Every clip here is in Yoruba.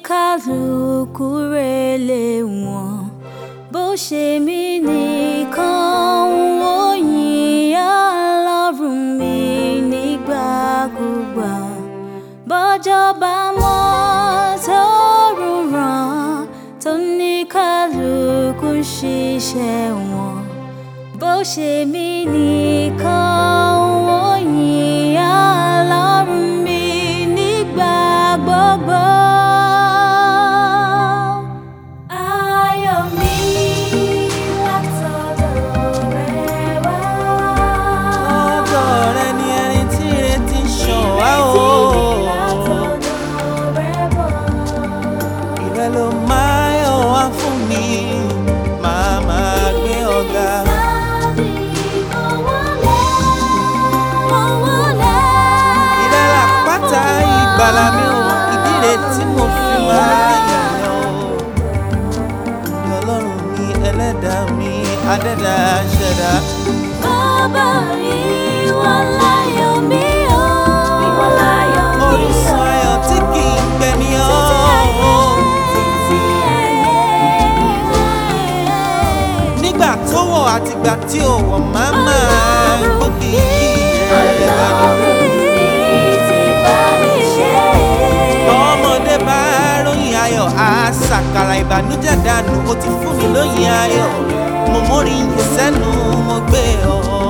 oníkálukú relé wọn bó ṣe mí nìkan wò yìn ọlọ́run mi nígbà kúgbà bọ́jọ́ bá mọ́ tó rùn ràn tó níkálukú ṣiṣẹ́ wọn bó ṣe mí nìkan. máyọ̀ wá fún mi máa máa gbé ọ̀gá. ìlera pátá ìgbàlà mi ò ìdílé tí mo fi máa yàyàn o. ọlọ́run mi ẹlẹ́dàá mi adẹ́dàá ṣẹ̀dá. bàbá rí wá. wọ̀ àtìgbà tí ò wọ̀ màmá gbòógì yìí ẹ̀rẹ̀ lánàá. bá ròyìn ayọ̀ àṣàkàrà ìbànújẹ́ dànù ó ti fún mi lóyìn ayọ̀ mo mórí yìí sẹ́nu mo gbé ọ.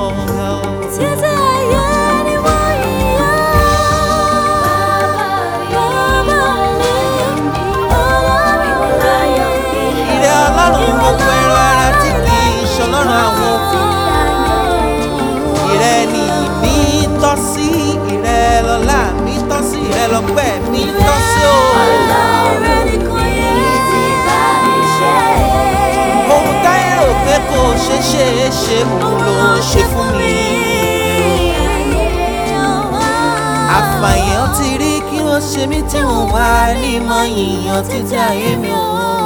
ọpẹ́ mi tọ́ sí o. ọlọ́run nìkan yìí ti bá mi ṣe. ohun táyé rò pé kò ṣe ṣe é ṣe òun ló ṣe fún mi. àfàyàn ti rí kí wọ́n ṣe mí tí wọ́n wá ní mọ́ yìnyín títí ayé mi o.